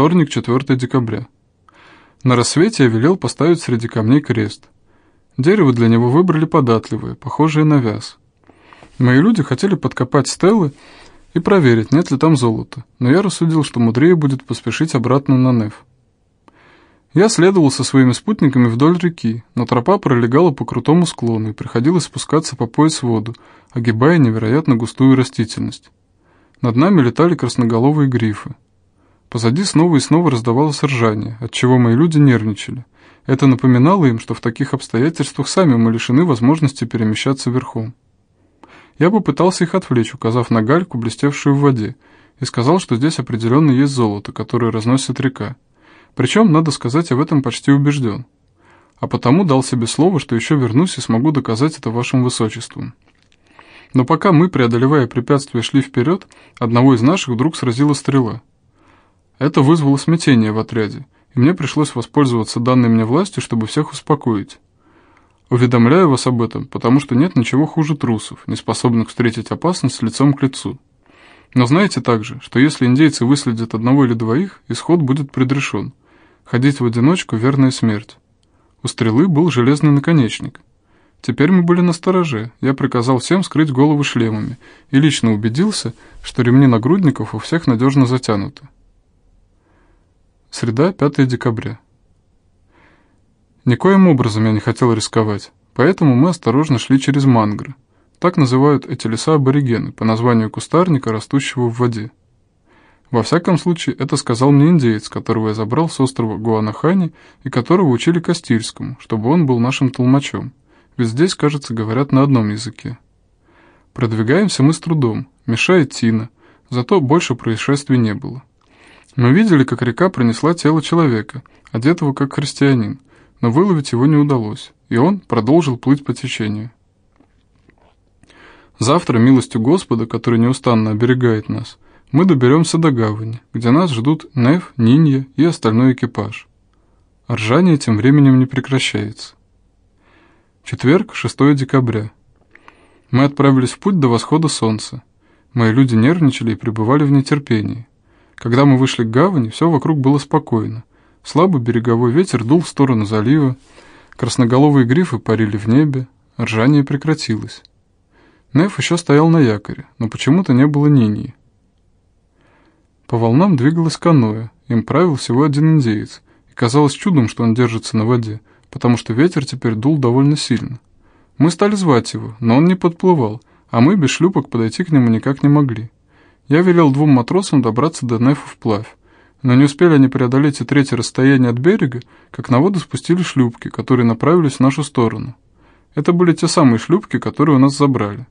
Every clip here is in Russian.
Вторник, 4 декабря. На рассвете я велел поставить среди камней крест. Дерево для него выбрали податливое, похожее на вяз. Мои люди хотели подкопать стелы и проверить, нет ли там золота, но я рассудил, что мудрее будет поспешить обратно на Неф. Я следовал со своими спутниками вдоль реки, но тропа пролегала по крутому склону и приходилось спускаться по пояс в воду, огибая невероятно густую растительность. Над нами летали красноголовые грифы. Позади снова и снова раздавалось ржание, от чего мои люди нервничали. Это напоминало им, что в таких обстоятельствах сами мы лишены возможности перемещаться верхом. Я попытался их отвлечь, указав на гальку, блестевшую в воде, и сказал, что здесь определенно есть золото, которое разносит река. Причем, надо сказать, я в этом почти убежден. А потому дал себе слово, что еще вернусь и смогу доказать это вашим высочеством. Но пока мы, преодолевая препятствия, шли вперед, одного из наших вдруг сразила стрела. Это вызвало смятение в отряде, и мне пришлось воспользоваться данной мне властью, чтобы всех успокоить. Уведомляю вас об этом, потому что нет ничего хуже трусов, не способных встретить опасность лицом к лицу. Но знаете также, что если индейцы выследят одного или двоих, исход будет предрешен. Ходить в одиночку – верная смерть. У стрелы был железный наконечник – Теперь мы были на стороже. Я приказал всем скрыть головы шлемами и лично убедился, что ремни нагрудников у всех надежно затянуты. Среда, 5 декабря. Никоим образом я не хотел рисковать, поэтому мы осторожно шли через мангры. Так называют эти леса аборигены, по названию кустарника, растущего в воде. Во всяком случае, это сказал мне индеец, которого я забрал с острова Гуанахани и которого учили Кастильскому, чтобы он был нашим толмачом ведь здесь, кажется, говорят на одном языке. Продвигаемся мы с трудом, мешает Тина, зато больше происшествий не было. Мы видели, как река пронесла тело человека, одетого как христианин, но выловить его не удалось, и он продолжил плыть по течению. Завтра, милостью Господа, который неустанно оберегает нас, мы доберемся до гавани, где нас ждут Нев, Нинья и остальной экипаж. ржание тем временем не прекращается. Четверг, 6 декабря. Мы отправились в путь до восхода солнца. Мои люди нервничали и пребывали в нетерпении. Когда мы вышли к гавани, все вокруг было спокойно. Слабый береговой ветер дул в сторону залива, красноголовые грифы парили в небе, ржание прекратилось. Неф еще стоял на якоре, но почему-то не было Нинии. По волнам двигалось каноэ, им правил всего один индеец, и казалось чудом, что он держится на воде, потому что ветер теперь дул довольно сильно. Мы стали звать его, но он не подплывал, а мы без шлюпок подойти к нему никак не могли. Я велел двум матросам добраться до Нефа вплавь, но не успели они преодолеть и третье расстояние от берега, как на воду спустили шлюпки, которые направились в нашу сторону. Это были те самые шлюпки, которые у нас забрали.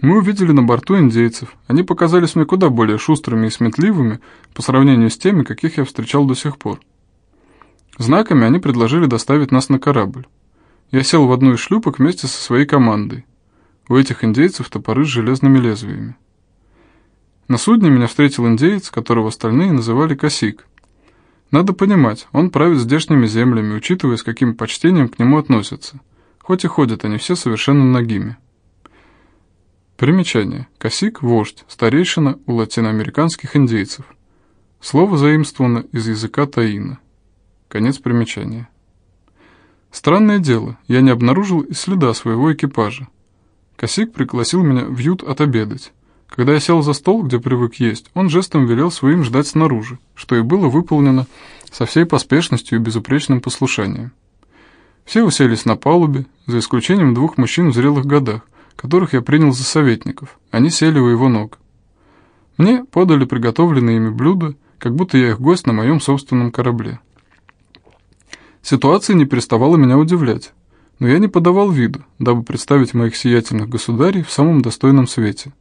Мы увидели на борту индейцев. Они показались мне куда более шустрыми и сметливыми по сравнению с теми, каких я встречал до сих пор. Знаками они предложили доставить нас на корабль. Я сел в одну из шлюпок вместе со своей командой. У этих индейцев топоры с железными лезвиями. На судне меня встретил индеец, которого остальные называли Косик. Надо понимать, он правит здешними землями, учитывая, с каким почтением к нему относятся. Хоть и ходят они все совершенно нагими. Примечание. Косик – вождь, старейшина у латиноамериканских индейцев. Слово заимствовано из языка таина. Конец примечания. Странное дело, я не обнаружил и следа своего экипажа. Косик пригласил меня в ют отобедать. Когда я сел за стол, где привык есть, он жестом велел своим ждать снаружи, что и было выполнено со всей поспешностью и безупречным послушанием. Все уселись на палубе, за исключением двух мужчин в зрелых годах, которых я принял за советников. Они сели у его ног. Мне подали приготовленные ими блюда, как будто я их гость на моем собственном корабле. Ситуация не переставала меня удивлять, но я не подавал виду, дабы представить моих сиятельных государей в самом достойном свете.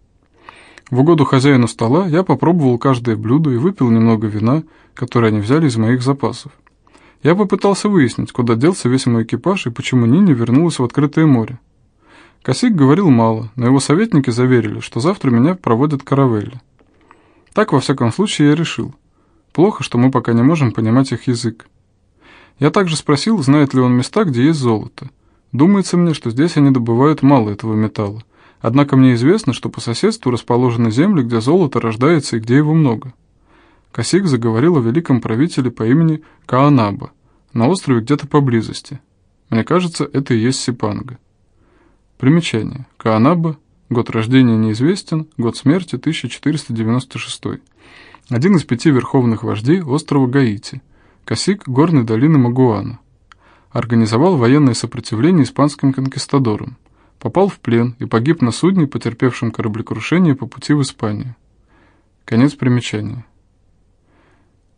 В угоду хозяину стола я попробовал каждое блюдо и выпил немного вина, которое они взяли из моих запасов. Я попытался выяснить, куда делся весь мой экипаж и почему Нине вернулась в открытое море. Косик говорил мало, но его советники заверили, что завтра меня проводят каравелли. Так, во всяком случае, я решил. Плохо, что мы пока не можем понимать их язык. Я также спросил, знает ли он места, где есть золото. Думается мне, что здесь они добывают мало этого металла. Однако мне известно, что по соседству расположены земли, где золото рождается и где его много. Косик заговорил о великом правителе по имени Каанаба на острове где-то поблизости. Мне кажется, это и есть Сипанга. Примечание. Каанаба, год рождения неизвестен, год смерти 1496. Один из пяти верховных вождей острова Гаити, Косик горной долины Магуана. Организовал военное сопротивление испанским конкистадорам – попал в плен и погиб на судне, потерпевшем кораблекрушение по пути в Испанию. Конец примечания.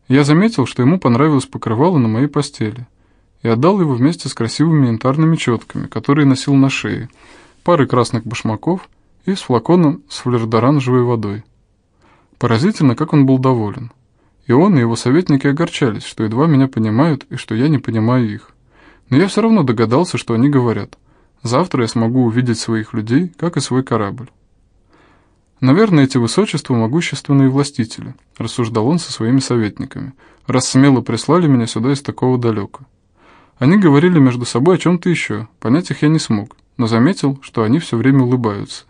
Я заметил, что ему понравилось покрывало на моей постели, и отдал его вместе с красивыми янтарными четками, которые носил на шее, парой красных башмаков и с флаконом с флердоранжевой водой. Поразительно, как он был доволен. И он, и его советники огорчались, что едва меня понимают и что я не понимаю их. Но я все равно догадался, что они говорят – Завтра я смогу увидеть своих людей, как и свой корабль. Наверное, эти высочества могущественные властители, рассуждал он со своими советниками, раз смело прислали меня сюда из такого далека. Они говорили между собой о чем-то еще, понять их я не смог, но заметил, что они все время улыбаются.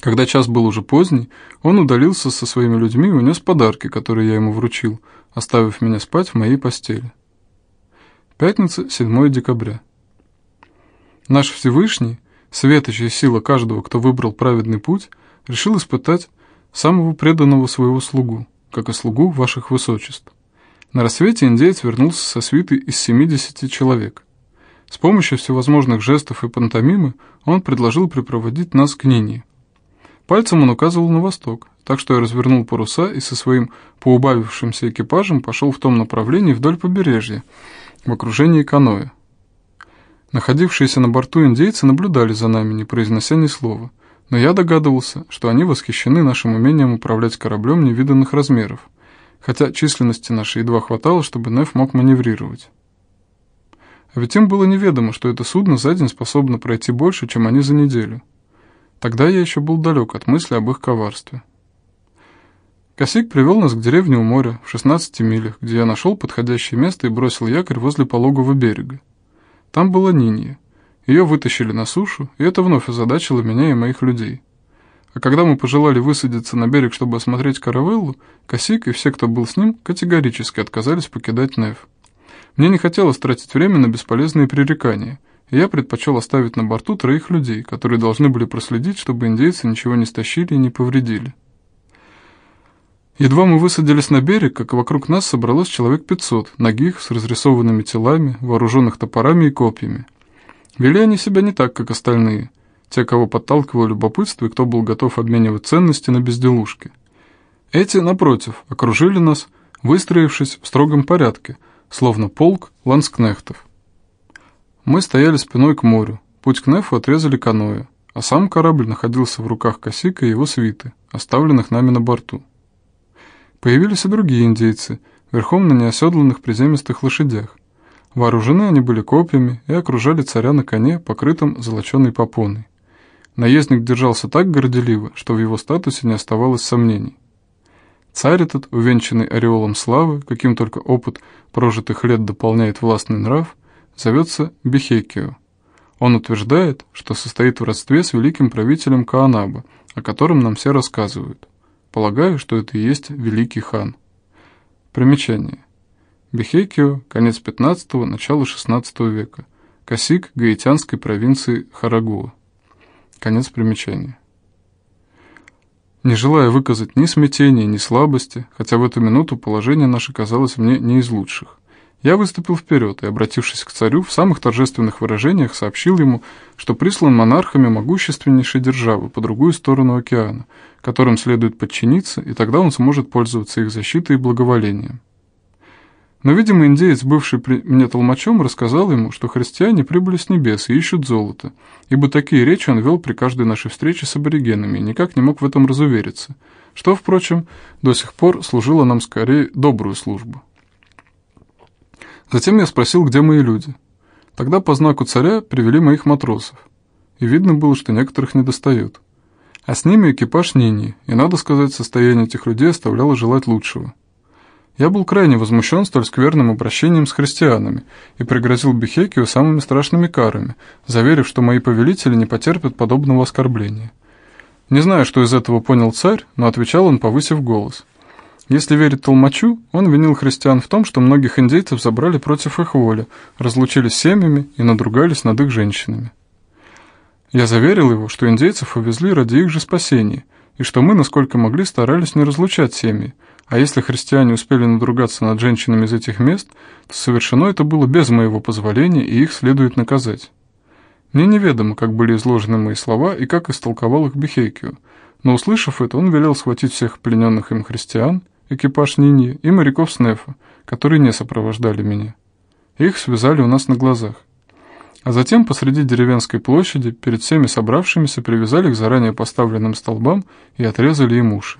Когда час был уже поздний, он удалился со своими людьми и унес подарки, которые я ему вручил, оставив меня спать в моей постели. Пятница, 7 декабря. Наш Всевышний, светочая сила каждого, кто выбрал праведный путь, решил испытать самого преданного своего слугу, как и слугу ваших высочеств. На рассвете индеец вернулся со свитой из 70 человек. С помощью всевозможных жестов и пантомимы он предложил припроводить нас к Нине. Пальцем он указывал на восток, так что я развернул паруса и со своим поубавившимся экипажем пошел в том направлении вдоль побережья, в окружении каноэ. Находившиеся на борту индейцы наблюдали за нами, не произнося ни слова, но я догадывался, что они восхищены нашим умением управлять кораблем невиданных размеров, хотя численности нашей едва хватало, чтобы Неф мог маневрировать. А ведь им было неведомо, что это судно за день способно пройти больше, чем они за неделю. Тогда я еще был далек от мысли об их коварстве. Косик привел нас к деревне у моря, в 16 милях, где я нашел подходящее место и бросил якорь возле пологого берега. Там была Нинья. Ее вытащили на сушу, и это вновь озадачило меня и моих людей. А когда мы пожелали высадиться на берег, чтобы осмотреть каравеллу, Косик и все, кто был с ним, категорически отказались покидать Нев. Мне не хотелось тратить время на бесполезные пререкания, и я предпочел оставить на борту троих людей, которые должны были проследить, чтобы индейцы ничего не стащили и не повредили. Едва мы высадились на берег, как вокруг нас собралось человек пятьсот, ногих, с разрисованными телами, вооруженных топорами и копьями. Вели они себя не так, как остальные, те, кого подталкивало любопытство и кто был готов обменивать ценности на безделушки. Эти, напротив, окружили нас, выстроившись в строгом порядке, словно полк ланскнехтов. Мы стояли спиной к морю, путь к Нефу отрезали каноэ, а сам корабль находился в руках Косика и его свиты, оставленных нами на борту. Появились и другие индейцы, верхом на неоседланных приземистых лошадях. Вооружены они были копьями и окружали царя на коне, покрытом золоченой попоной. Наездник держался так горделиво, что в его статусе не оставалось сомнений. Царь этот, увенчанный ореолом славы, каким только опыт прожитых лет дополняет властный нрав, зовется Бехекио. Он утверждает, что состоит в родстве с великим правителем Каанаба, о котором нам все рассказывают. Полагаю, что это и есть великий хан. Примечание. Бехекио, конец 15-го, начало 16 века. Косик гаитянской провинции Харагуа. Конец примечания. Не желая выказать ни смятения, ни слабости, хотя в эту минуту положение наше казалось мне не из лучших, я выступил вперед и, обратившись к царю, в самых торжественных выражениях сообщил ему, что прислан монархами могущественнейшей державы по другую сторону океана, которым следует подчиниться, и тогда он сможет пользоваться их защитой и благоволением. Но, видимо, индеец, бывший при мне толмачом, рассказал ему, что христиане прибыли с небес и ищут золото, ибо такие речи он вел при каждой нашей встрече с аборигенами и никак не мог в этом разувериться, что, впрочем, до сих пор служило нам скорее добрую службу. Затем я спросил, где мои люди. Тогда по знаку царя привели моих матросов, и видно было, что некоторых недостает. А с ними экипаж Нини, и, надо сказать, состояние этих людей оставляло желать лучшего. Я был крайне возмущен столь скверным обращением с христианами и пригрозил Бехекию самыми страшными карами, заверив, что мои повелители не потерпят подобного оскорбления. Не знаю, что из этого понял царь, но отвечал он, повысив голос – Если верить Толмачу, он винил христиан в том, что многих индейцев забрали против их воли, разлучились с семьями и надругались над их женщинами. Я заверил его, что индейцев увезли ради их же спасения, и что мы, насколько могли, старались не разлучать семьи, а если христиане успели надругаться над женщинами из этих мест, то совершено это было без моего позволения, и их следует наказать. Мне неведомо, как были изложены мои слова и как истолковал их Бехейкио, но, услышав это, он велел схватить всех плененных им христиан, экипаж Ниньи и моряков Снефа, которые не сопровождали меня. Их связали у нас на глазах. А затем посреди деревенской площади перед всеми собравшимися привязали к заранее поставленным столбам и отрезали им уши.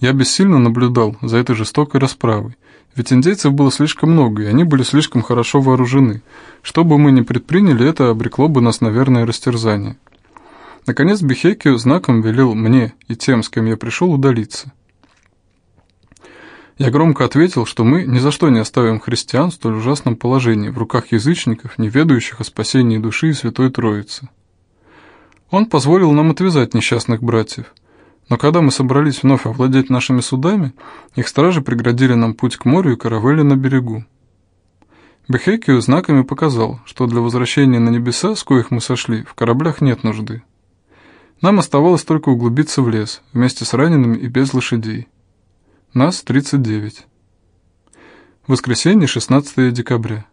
Я бессильно наблюдал за этой жестокой расправой, ведь индейцев было слишком много, и они были слишком хорошо вооружены. Что бы мы ни предприняли, это обрекло бы нас на верное растерзание. Наконец Бехекио знаком велел мне и тем, с кем я пришел, удалиться. Я громко ответил, что мы ни за что не оставим христиан в столь ужасном положении, в руках язычников, не ведающих о спасении души и Святой Троицы. Он позволил нам отвязать несчастных братьев, но когда мы собрались вновь овладеть нашими судами, их стражи преградили нам путь к морю и каравели на берегу. Бехекио знаками показал, что для возвращения на небеса, с коих мы сошли, в кораблях нет нужды. Нам оставалось только углубиться в лес, вместе с ранеными и без лошадей. Нас 39. Воскресенье, 16 декабря.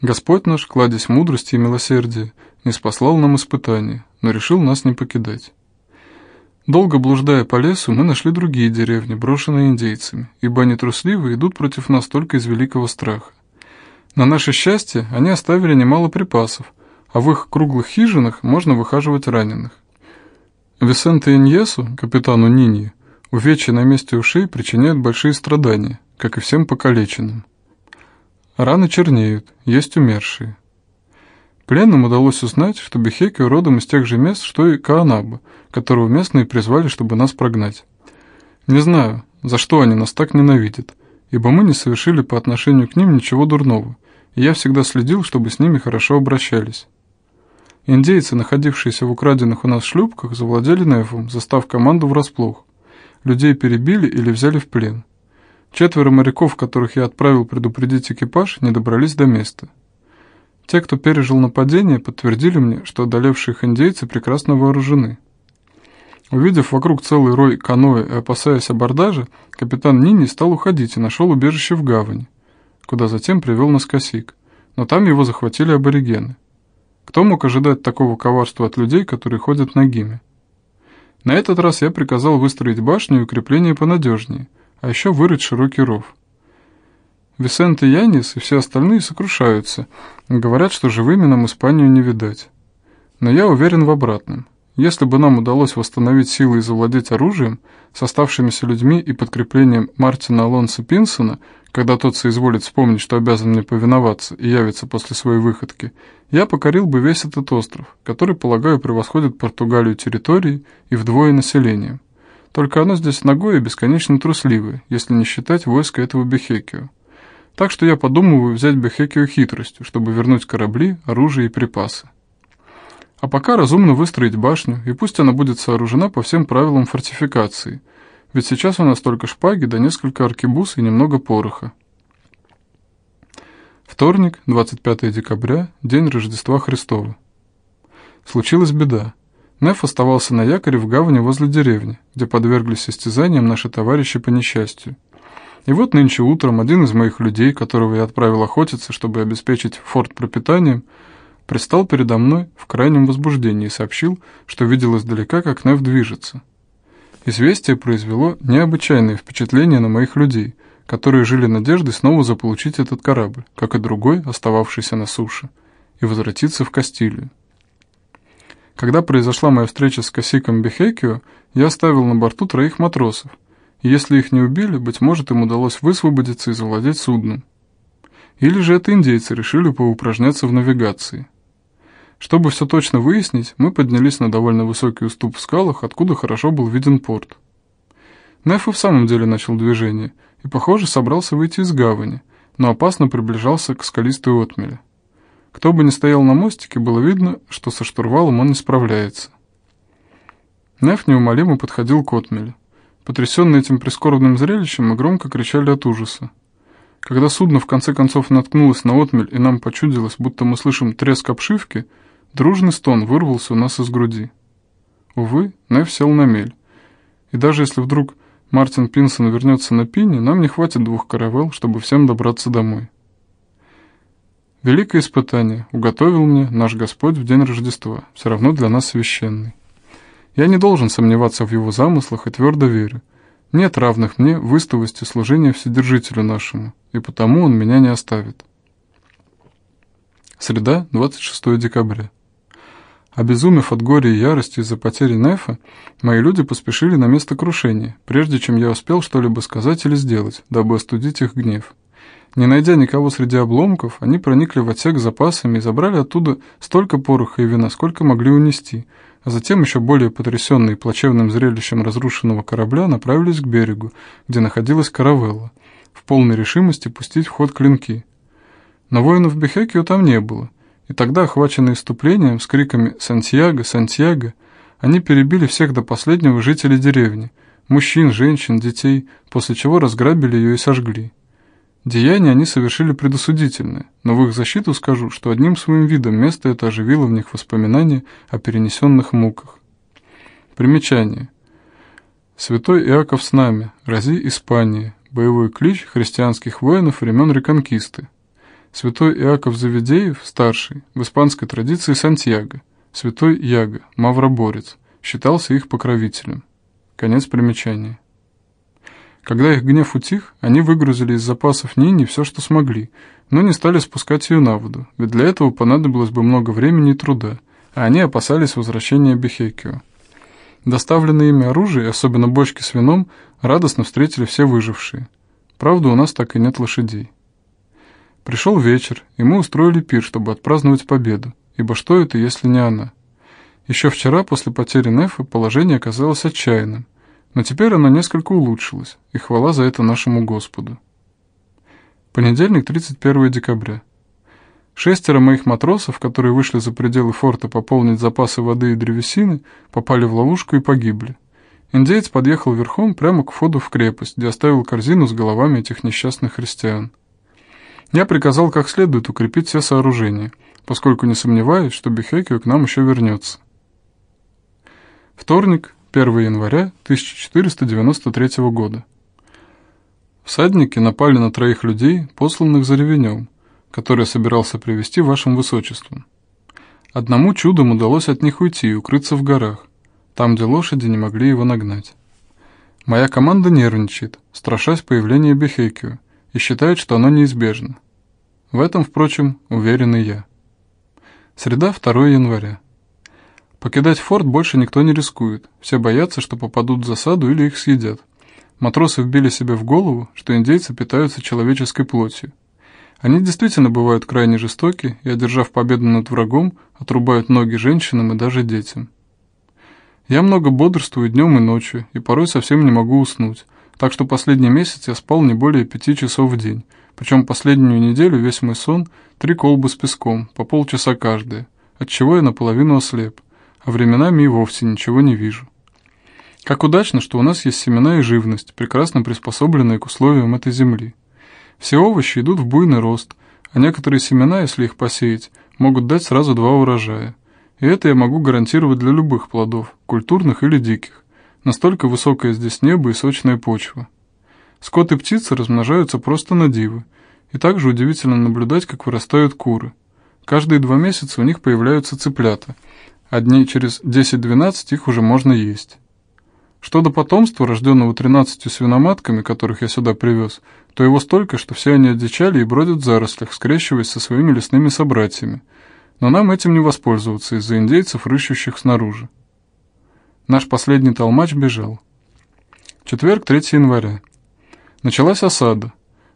Господь наш, кладезь мудрости и милосердия, не спаслал нам испытания, но решил нас не покидать. Долго блуждая по лесу, мы нашли другие деревни, брошенные индейцами, ибо они трусливы и идут против нас только из великого страха. На наше счастье, они оставили немало припасов, а в их круглых хижинах можно выхаживать раненых. Висенте Иньесу, капитану Ниньи, Увечья на месте ушей причиняют большие страдания, как и всем покалеченным. Раны чернеют, есть умершие. Пленным удалось узнать, что Бехекио родом из тех же мест, что и Каанаба, которого местные призвали, чтобы нас прогнать. Не знаю, за что они нас так ненавидят, ибо мы не совершили по отношению к ним ничего дурного, и я всегда следил, чтобы с ними хорошо обращались. Индейцы, находившиеся в украденных у нас шлюпках, завладели Нефом, застав команду врасплох. Людей перебили или взяли в плен. Четверо моряков, которых я отправил предупредить экипаж, не добрались до места. Те, кто пережил нападение, подтвердили мне, что одолевшие их индейцы прекрасно вооружены. Увидев вокруг целый рой каноэ и опасаясь абордажа, капитан Нини стал уходить и нашел убежище в гавани, куда затем привел нас косик, но там его захватили аборигены. Кто мог ожидать такого коварства от людей, которые ходят нагими? На этот раз я приказал выстроить башню и укрепление понадежнее, а еще вырыть широкий ров. Висент и Янис и все остальные сокрушаются, говорят, что живыми нам Испанию не видать. Но я уверен в обратном. Если бы нам удалось восстановить силы и завладеть оружием, с оставшимися людьми и подкреплением Мартина Алонса Пинсона, когда тот соизволит вспомнить, что обязан мне повиноваться и явится после своей выходки, я покорил бы весь этот остров, который, полагаю, превосходит Португалию территорией и вдвое населением. Только оно здесь ногое и бесконечно трусливое, если не считать войска этого Бехекио. Так что я подумываю взять Бехекио хитростью, чтобы вернуть корабли, оружие и припасы. А пока разумно выстроить башню, и пусть она будет сооружена по всем правилам фортификации, ведь сейчас у нас только шпаги да несколько аркебуз и немного пороха. Вторник, 25 декабря, день Рождества Христова. Случилась беда. Неф оставался на якоре в гавани возле деревни, где подверглись истязаниям наши товарищи по несчастью. И вот нынче утром один из моих людей, которого я отправил охотиться, чтобы обеспечить форт пропитанием, предстал передо мной в крайнем возбуждении и сообщил, что видел издалека, как Нев движется. Известие произвело необычайное впечатление на моих людей, которые жили надеждой снова заполучить этот корабль, как и другой, остававшийся на суше, и возвратиться в Кастилию. Когда произошла моя встреча с Косиком Бехекио, я оставил на борту троих матросов, и если их не убили, быть может, им удалось высвободиться и завладеть судном. Или же это индейцы решили поупражняться в навигации – чтобы все точно выяснить, мы поднялись на довольно высокий уступ в скалах, откуда хорошо был виден порт. Неф и в самом деле начал движение, и, похоже, собрался выйти из гавани, но опасно приближался к скалистой отмели. Кто бы ни стоял на мостике, было видно, что со штурвалом он не справляется. Неф неумолимо подходил к отмели. Потрясенные этим прискорбным зрелищем, мы громко кричали от ужаса. Когда судно в конце концов наткнулось на отмель, и нам почудилось, будто мы слышим треск обшивки, дружный стон вырвался у нас из груди. Увы, Нев сел на мель. И даже если вдруг Мартин Пинсон вернется на Пине, нам не хватит двух каравел, чтобы всем добраться домой. Великое испытание уготовил мне наш Господь в день Рождества, все равно для нас священный. Я не должен сомневаться в его замыслах и твердо верю. Нет равных мне в истовости служения Вседержителю нашему, и потому он меня не оставит. Среда, 26 декабря. Обезумев от горя и ярости из-за потери Нефа, мои люди поспешили на место крушения, прежде чем я успел что-либо сказать или сделать, дабы остудить их гнев. Не найдя никого среди обломков, они проникли в отсек с запасами и забрали оттуда столько пороха и вина, сколько могли унести, а затем, еще более потрясенные плачевным зрелищем разрушенного корабля, направились к берегу, где находилась каравелла, в полной решимости пустить в ход клинки. Но воинов Бехекио там не было — и тогда, охваченные иступлением, с криками «Сантьяго! Сантьяго!», они перебили всех до последнего жителей деревни, мужчин, женщин, детей, после чего разграбили ее и сожгли. Деяния они совершили предосудительное, но в их защиту скажу, что одним своим видом место это оживило в них воспоминания о перенесенных муках. Примечание. Святой Иаков с нами, рази Испания, боевой клич христианских воинов времен Реконкисты, Святой Иаков Завидеев, старший, в испанской традиции Сантьяго, святой Яго, мавроборец, считался их покровителем. Конец примечания. Когда их гнев утих, они выгрузили из запасов Нини все, что смогли, но не стали спускать ее на воду, ведь для этого понадобилось бы много времени и труда, а они опасались возвращения Бехекио. Доставленные ими оружие, особенно бочки с вином, радостно встретили все выжившие. Правда, у нас так и нет лошадей. Пришел вечер, и мы устроили пир, чтобы отпраздновать победу, ибо что это, если не она? Еще вчера, после потери Нефа, положение оказалось отчаянным, но теперь оно несколько улучшилось, и хвала за это нашему Господу. Понедельник, 31 декабря. Шестеро моих матросов, которые вышли за пределы форта пополнить запасы воды и древесины, попали в ловушку и погибли. Индеец подъехал верхом прямо к входу в крепость, где оставил корзину с головами этих несчастных христиан. Я приказал как следует укрепить все сооружения, поскольку не сомневаюсь, что Бехекио к нам еще вернется. Вторник, 1 января 1493 года. Всадники напали на троих людей, посланных за ревенем, который собирался привести вашим высочеством. Одному чудом удалось от них уйти и укрыться в горах, там, где лошади не могли его нагнать. Моя команда нервничает, страшась появления Бехекио, и считают, что оно неизбежно. В этом, впрочем, уверен и я. Среда, 2 января. Покидать форт больше никто не рискует. Все боятся, что попадут в засаду или их съедят. Матросы вбили себе в голову, что индейцы питаются человеческой плотью. Они действительно бывают крайне жестоки и, одержав победу над врагом, отрубают ноги женщинам и даже детям. Я много бодрствую днем и ночью, и порой совсем не могу уснуть, так что последний месяц я спал не более пяти часов в день, причем последнюю неделю весь мой сон – три колбы с песком, по полчаса каждая, отчего я наполовину ослеп, а временами и вовсе ничего не вижу. Как удачно, что у нас есть семена и живность, прекрасно приспособленные к условиям этой земли. Все овощи идут в буйный рост, а некоторые семена, если их посеять, могут дать сразу два урожая. И это я могу гарантировать для любых плодов, культурных или диких. Настолько высокое здесь небо и сочная почва. Скот и птицы размножаются просто на дивы. И также удивительно наблюдать, как вырастают куры. Каждые два месяца у них появляются цыплята, а дней через 10-12 их уже можно есть. Что до потомства, рожденного 13 свиноматками, которых я сюда привез, то его столько, что все они одичали и бродят в зарослях, скрещиваясь со своими лесными собратьями. Но нам этим не воспользоваться из-за индейцев, рыщущих снаружи. Наш последний толмач бежал. Четверг, 3 января. Началась осада.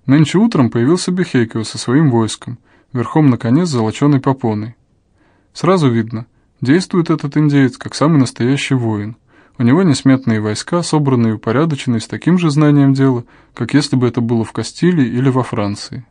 Нынче утром появился Бехекио со своим войском, верхом на коне с золоченой попоной. Сразу видно, действует этот индеец как самый настоящий воин. У него несметные войска, собранные и упорядоченные с таким же знанием дела, как если бы это было в Кастилии или во Франции.